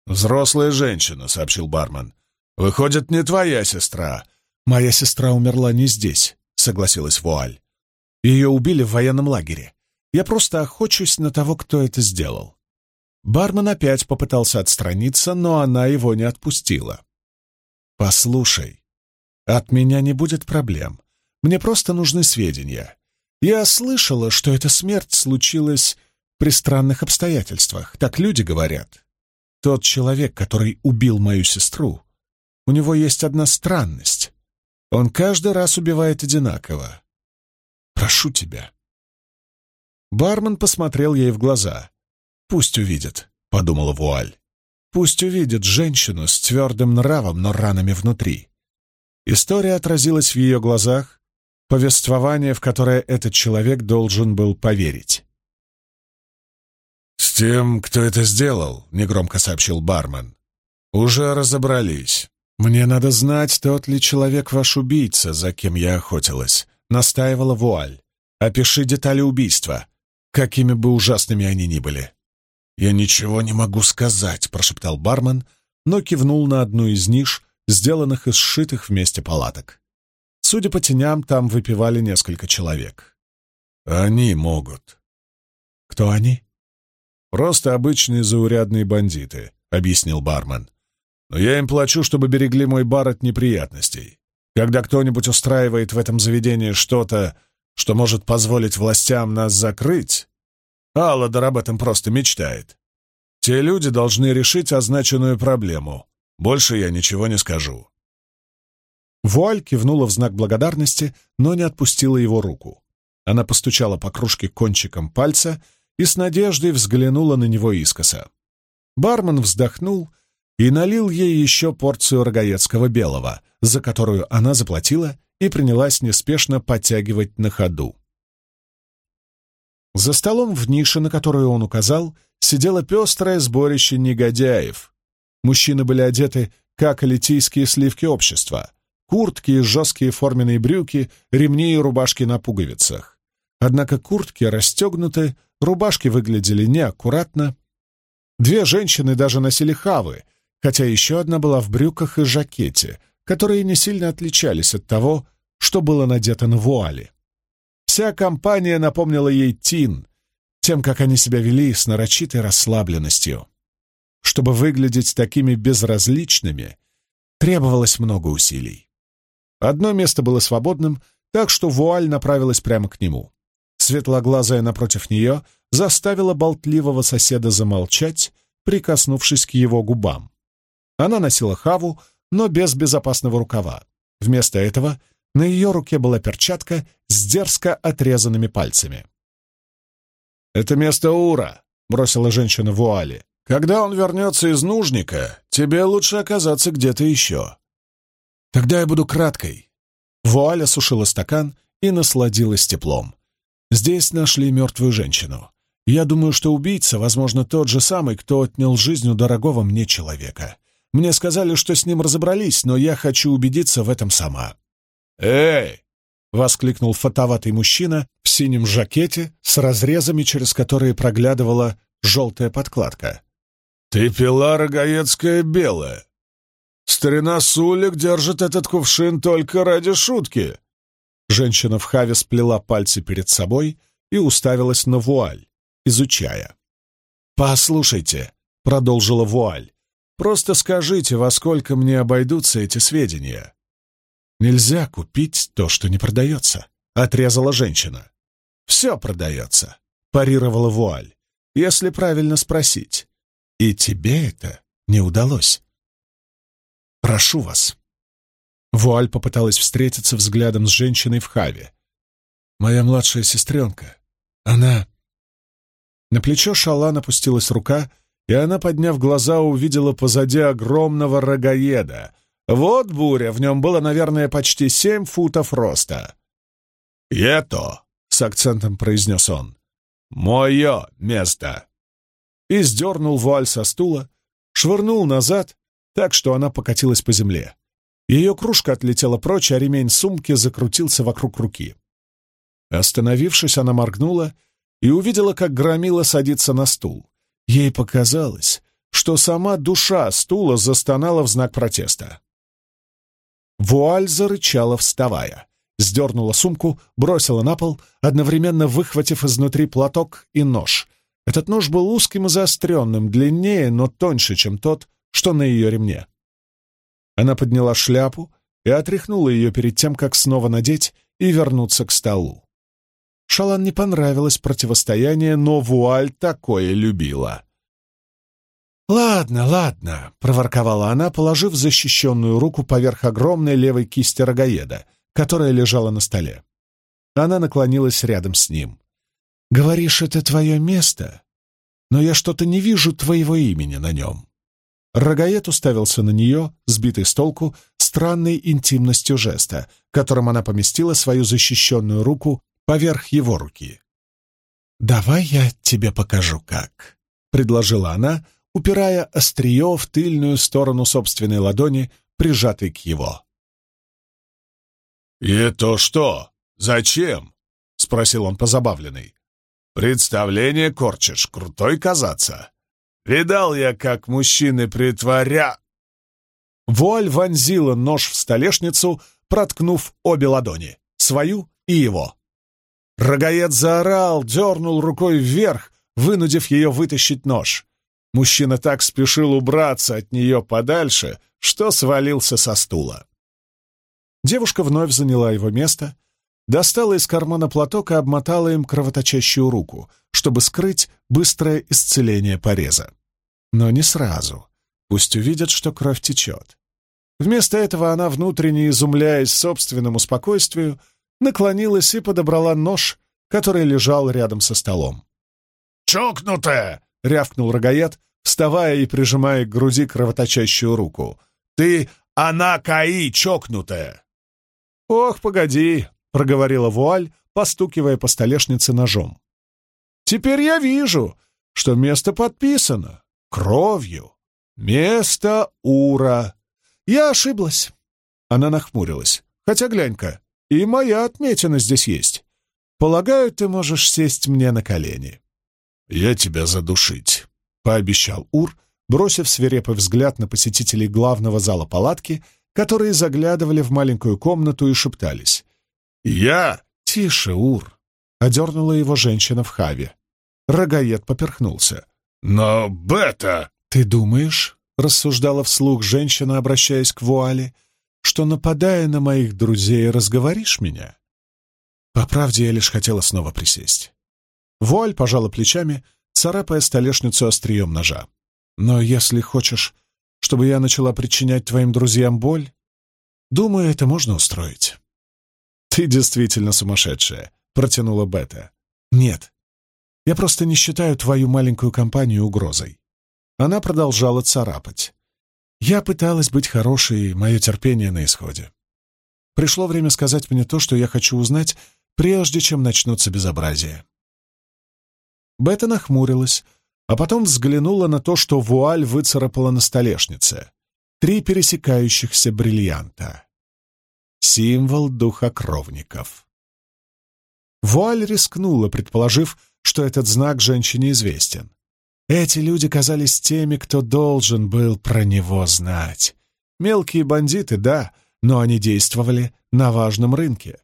«Взрослая женщина», — сообщил бармен. «Выходит, не твоя сестра». «Моя сестра умерла не здесь», — согласилась Вуаль. «Ее убили в военном лагере. Я просто охочусь на того, кто это сделал». Бармен опять попытался отстраниться, но она его не отпустила. «Послушай, от меня не будет проблем. Мне просто нужны сведения. Я слышала, что эта смерть случилась при странных обстоятельствах. Так люди говорят. Тот человек, который убил мою сестру, у него есть одна странность. Он каждый раз убивает одинаково. Прошу тебя. Бармен посмотрел ей в глаза. «Пусть увидит», — подумала Вуаль. «Пусть увидит женщину с твердым нравом, но ранами внутри». История отразилась в ее глазах, повествование, в которое этот человек должен был поверить. «С тем, кто это сделал», — негромко сообщил бармен, — «уже разобрались. Мне надо знать, тот ли человек ваш убийца, за кем я охотилась», — настаивала Вуаль. «Опиши детали убийства, какими бы ужасными они ни были». «Я ничего не могу сказать», — прошептал бармен, но кивнул на одну из ниш, сделанных из сшитых вместе палаток. Судя по теням, там выпивали несколько человек. «Они могут». «Кто они?» «Просто обычные заурядные бандиты», — объяснил бармен. «Но я им плачу, чтобы берегли мой бар от неприятностей. Когда кто-нибудь устраивает в этом заведении что-то, что может позволить властям нас закрыть, Алладор об этом просто мечтает. Те люди должны решить означенную проблему. Больше я ничего не скажу. Вуаль кивнула в знак благодарности, но не отпустила его руку. Она постучала по кружке кончиком пальца и с надеждой взглянула на него искоса. Бармен вздохнул и налил ей еще порцию рогаецкого белого, за которую она заплатила и принялась неспешно подтягивать на ходу. За столом в нише, на которую он указал, сидело пестрое сборище негодяев. Мужчины были одеты, как элитийские сливки общества — куртки жесткие форменные брюки, ремни и рубашки на пуговицах. Однако куртки расстегнуты, рубашки выглядели неаккуратно. Две женщины даже носили хавы, хотя еще одна была в брюках и жакете, которые не сильно отличались от того, что было надето на вуале. Вся компания напомнила ей Тин, тем, как они себя вели с нарочитой расслабленностью. Чтобы выглядеть такими безразличными, требовалось много усилий. Одно место было свободным, так что вуаль направилась прямо к нему. Светлоглазая напротив нее заставила болтливого соседа замолчать, прикоснувшись к его губам. Она носила хаву, но без безопасного рукава. Вместо этого на ее руке была перчатка с дерзко отрезанными пальцами. «Это место Ура», — бросила женщина в вуале. «Когда он вернется из нужника, тебе лучше оказаться где-то еще». «Тогда я буду краткой». Вуаль осушила стакан и насладилась теплом. Здесь нашли мертвую женщину. Я думаю, что убийца, возможно, тот же самый, кто отнял жизнь у дорогого мне человека. Мне сказали, что с ним разобрались, но я хочу убедиться в этом сама. «Эй!» — воскликнул фотоватый мужчина в синем жакете с разрезами, через которые проглядывала желтая подкладка. «Ты пила рогаецкое белое. Старина Сулик держит этот кувшин только ради шутки». Женщина в хаве сплела пальцы перед собой и уставилась на вуаль, изучая. «Послушайте», — продолжила вуаль, — «просто скажите, во сколько мне обойдутся эти сведения». «Нельзя купить то, что не продается», — отрезала женщина. «Все продается», — парировала вуаль, — «если правильно спросить. И тебе это не удалось». «Прошу вас, Вуаль попыталась встретиться взглядом с женщиной в хаве. «Моя младшая сестренка. Она...» На плечо Шалан опустилась рука, и она, подняв глаза, увидела позади огромного рогаеда. Вот буря, в нем было, наверное, почти семь футов роста. «Это», — с акцентом произнес он, — «мое место». И сдернул вуаль со стула, швырнул назад, так что она покатилась по земле. Ее кружка отлетела прочь, а ремень сумки закрутился вокруг руки. Остановившись, она моргнула и увидела, как громила садится на стул. Ей показалось, что сама душа стула застонала в знак протеста. Вуаль зарычала, вставая. Сдернула сумку, бросила на пол, одновременно выхватив изнутри платок и нож. Этот нож был узким и заостренным, длиннее, но тоньше, чем тот, что на ее ремне. Она подняла шляпу и отряхнула ее перед тем, как снова надеть и вернуться к столу. Шалан не понравилось противостояние, но вуаль такое любила. «Ладно, ладно», — проворковала она, положив защищенную руку поверх огромной левой кисти рогаеда, которая лежала на столе. Она наклонилась рядом с ним. «Говоришь, это твое место, но я что-то не вижу твоего имени на нем». Рогаед уставился на нее, сбитый с толку, странной интимностью жеста, которым она поместила свою защищенную руку поверх его руки. «Давай я тебе покажу, как», — предложила она, упирая острие в тыльную сторону собственной ладони, прижатой к его. «И это что? Зачем?» — спросил он позабавленный. «Представление корчишь, крутой казаться. Видал я, как мужчины притворя...» Вуаль вонзила нож в столешницу, проткнув обе ладони, свою и его. Рогаед заорал, дернул рукой вверх, вынудив ее вытащить нож. Мужчина так спешил убраться от нее подальше, что свалился со стула. Девушка вновь заняла его место, достала из кармана платок и обмотала им кровоточащую руку, чтобы скрыть быстрое исцеление пореза. Но не сразу. Пусть увидят, что кровь течет. Вместо этого она, внутренне изумляясь собственному спокойствию, наклонилась и подобрала нож, который лежал рядом со столом. «Чокнутая!» — рявкнул рогаед, вставая и прижимая к груди кровоточащую руку. «Ты она Каи чокнутая!» «Ох, погоди!» — проговорила вуаль, постукивая по столешнице ножом. «Теперь я вижу, что место подписано кровью. Место Ура. Я ошиблась. Она нахмурилась. «Хотя глянь-ка, и моя отметина здесь есть. Полагаю, ты можешь сесть мне на колени». «Я тебя задушить», — пообещал Ур, бросив свирепый взгляд на посетителей главного зала палатки, которые заглядывали в маленькую комнату и шептались. «Я?» «Тише, Ур!» — одернула его женщина в хаве. Рогаед поперхнулся. «Но Бета...» «Ты думаешь?» — рассуждала вслух женщина, обращаясь к вуале, что, нападая на моих друзей, разговоришь меня? По правде, я лишь хотела снова присесть. Вуаль пожала плечами, царапая столешницу острием ножа. «Но если хочешь, чтобы я начала причинять твоим друзьям боль, думаю, это можно устроить». «Ты действительно сумасшедшая», — протянула Бета. «Нет, я просто не считаю твою маленькую компанию угрозой». Она продолжала царапать. Я пыталась быть хорошей, мое терпение на исходе. Пришло время сказать мне то, что я хочу узнать, прежде чем начнутся безобразия. Бета нахмурилась, а потом взглянула на то, что вуаль выцарапала на столешнице. Три пересекающихся бриллианта. Символ духокровников. Вуаль рискнула, предположив, что этот знак женщине известен. Эти люди казались теми, кто должен был про него знать. Мелкие бандиты, да, но они действовали на важном рынке.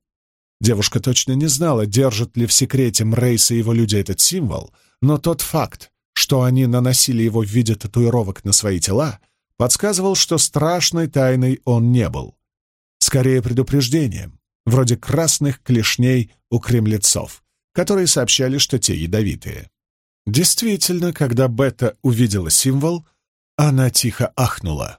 Девушка точно не знала, держат ли в секрете Мрейса и его люди этот символ, но тот факт, что они наносили его в виде татуировок на свои тела, подсказывал, что страшной тайной он не был. Скорее предупреждением, вроде красных клешней у кремлецов, которые сообщали, что те ядовитые. Действительно, когда Бета увидела символ, она тихо ахнула.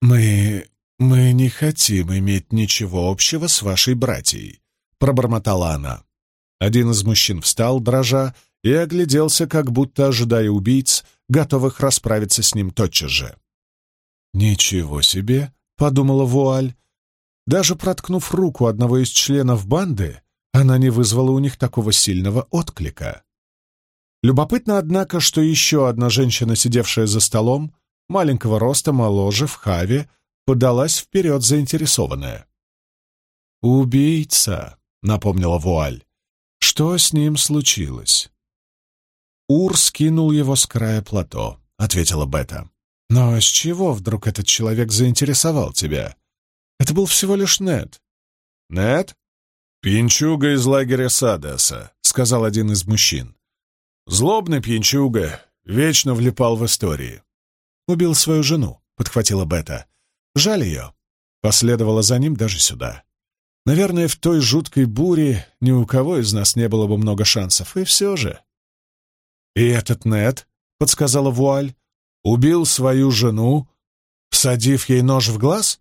«Мы... мы не хотим иметь ничего общего с вашей братьей», — пробормотала она. Один из мужчин встал, дрожа, и огляделся, как будто ожидая убийц, готовых расправиться с ним тотчас же. «Ничего себе!» — подумала Вуаль. Даже проткнув руку одного из членов банды, она не вызвала у них такого сильного отклика. Любопытно, однако, что еще одна женщина, сидевшая за столом, маленького роста, моложе, в хаве, подалась вперед заинтересованная. «Убийца», — напомнила Вуаль. «Что с ним случилось?» «Ур скинул его с края плато», — ответила Бета. «Но с чего вдруг этот человек заинтересовал тебя? Это был всего лишь Нед». «Нед?» «Пинчуга из лагеря Садаса», — сказал один из мужчин. Злобный пьянчуга, вечно влипал в истории. Убил свою жену, подхватила Бета. Жаль ее. Последовала за ним даже сюда. Наверное, в той жуткой буре ни у кого из нас не было бы много шансов, и все же. И этот Нет, подсказала Вуаль, убил свою жену, всадив ей нож в глаз?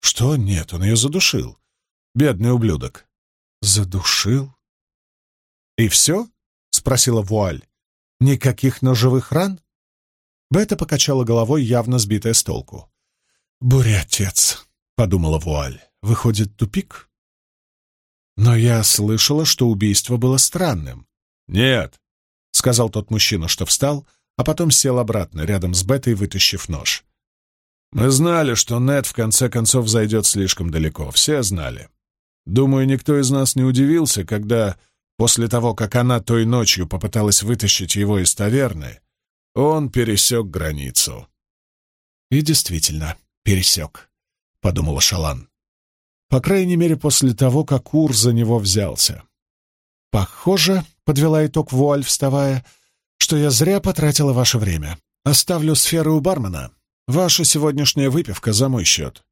Что? Нет, он ее задушил. Бедный ублюдок. Задушил? И все? спросила Вуаль. «Никаких ножевых ран?» Бета покачала головой, явно сбитая с толку. «Буря-отец», — подумала Вуаль. «Выходит, тупик?» «Но я слышала, что убийство было странным». «Нет», — сказал тот мужчина, что встал, а потом сел обратно, рядом с Бетой, вытащив нож. «Мы знали, что Нед в конце концов зайдет слишком далеко. Все знали. Думаю, никто из нас не удивился, когда После того, как она той ночью попыталась вытащить его из таверны, он пересек границу. «И действительно, пересек», — подумала Шалан. «По крайней мере, после того, как Ур за него взялся. Похоже, — подвела итог Вуаль, вставая, — что я зря потратила ваше время. Оставлю сферы у бармена. Ваша сегодняшняя выпивка за мой счет».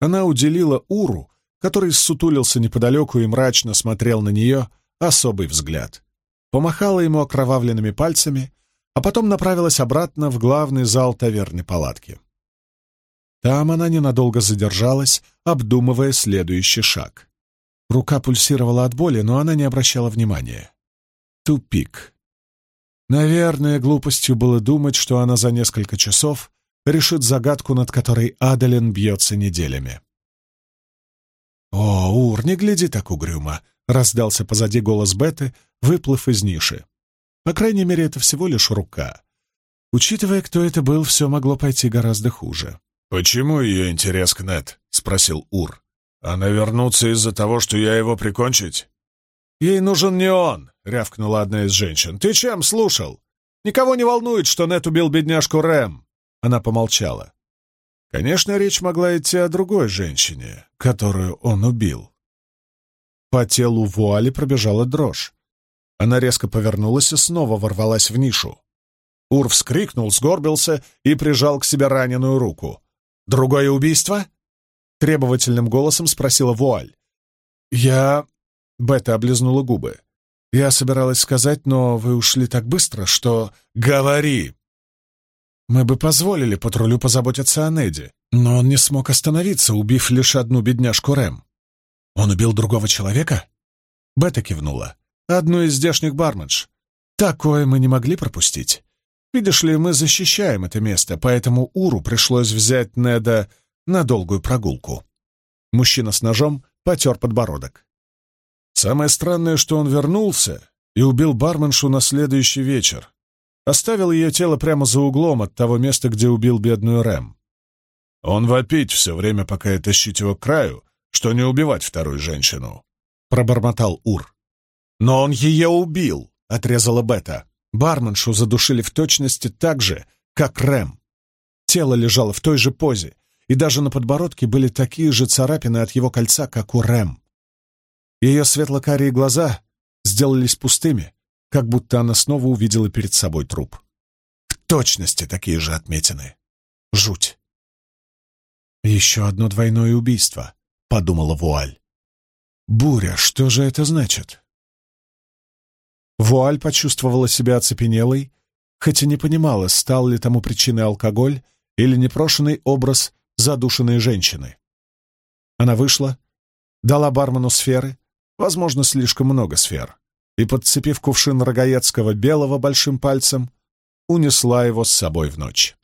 Она уделила Уру, который сутулился неподалеку и мрачно смотрел на нее, — особый взгляд. Помахала ему окровавленными пальцами, а потом направилась обратно в главный зал таверны палатки. Там она ненадолго задержалась, обдумывая следующий шаг. Рука пульсировала от боли, но она не обращала внимания. Тупик. Наверное, глупостью было думать, что она за несколько часов решит загадку, над которой Адалин бьется неделями. «О, Ур, не гляди так угрюмо!» Раздался позади голос Беты, выплыв из ниши. По крайней мере, это всего лишь рука. Учитывая, кто это был, все могло пойти гораздо хуже. «Почему ее интерес к Нет?» — спросил Ур. «Она вернутся из-за того, что я его прикончить?» «Ей нужен не он!» — рявкнула одна из женщин. «Ты чем слушал? Никого не волнует, что Нет убил бедняжку Рэм!» Она помолчала. Конечно, речь могла идти о другой женщине, которую он убил. По телу вуали пробежала дрожь. Она резко повернулась и снова ворвалась в нишу. Ур вскрикнул, сгорбился и прижал к себе раненую руку. «Другое убийство?» — требовательным голосом спросила вуаль. «Я...» — Бета облизнула губы. «Я собиралась сказать, но вы ушли так быстро, что...» «Говори!» Мы бы позволили патрулю позаботиться о Неде, но он не смог остановиться, убив лишь одну бедняжку Рэм. Он убил другого человека? Бета кивнула. Одну из здешних барменш. Такое мы не могли пропустить. Видишь ли, мы защищаем это место, поэтому Уру пришлось взять Неда на долгую прогулку. Мужчина с ножом потер подбородок. Самое странное, что он вернулся и убил барменшу на следующий вечер. Оставил ее тело прямо за углом от того места, где убил бедную Рэм. Он вопить все время, пока я тащить его к краю, что не убивать вторую женщину, — пробормотал Ур. «Но он ее убил!» — отрезала Бета. Барменшу задушили в точности так же, как Рэм. Тело лежало в той же позе, и даже на подбородке были такие же царапины от его кольца, как у Рэм. Ее светло-карие глаза сделались пустыми, как будто она снова увидела перед собой труп. В точности такие же отметины. Жуть. «Еще одно двойное убийство», — подумала Вуаль. «Буря, что же это значит?» Вуаль почувствовала себя оцепенелой, хотя не понимала, стал ли тому причиной алкоголь или непрошенный образ задушенной женщины. Она вышла, дала бармену сферы, возможно, слишком много сфер, и, подцепив кувшин рогаецкого белого большим пальцем, унесла его с собой в ночь.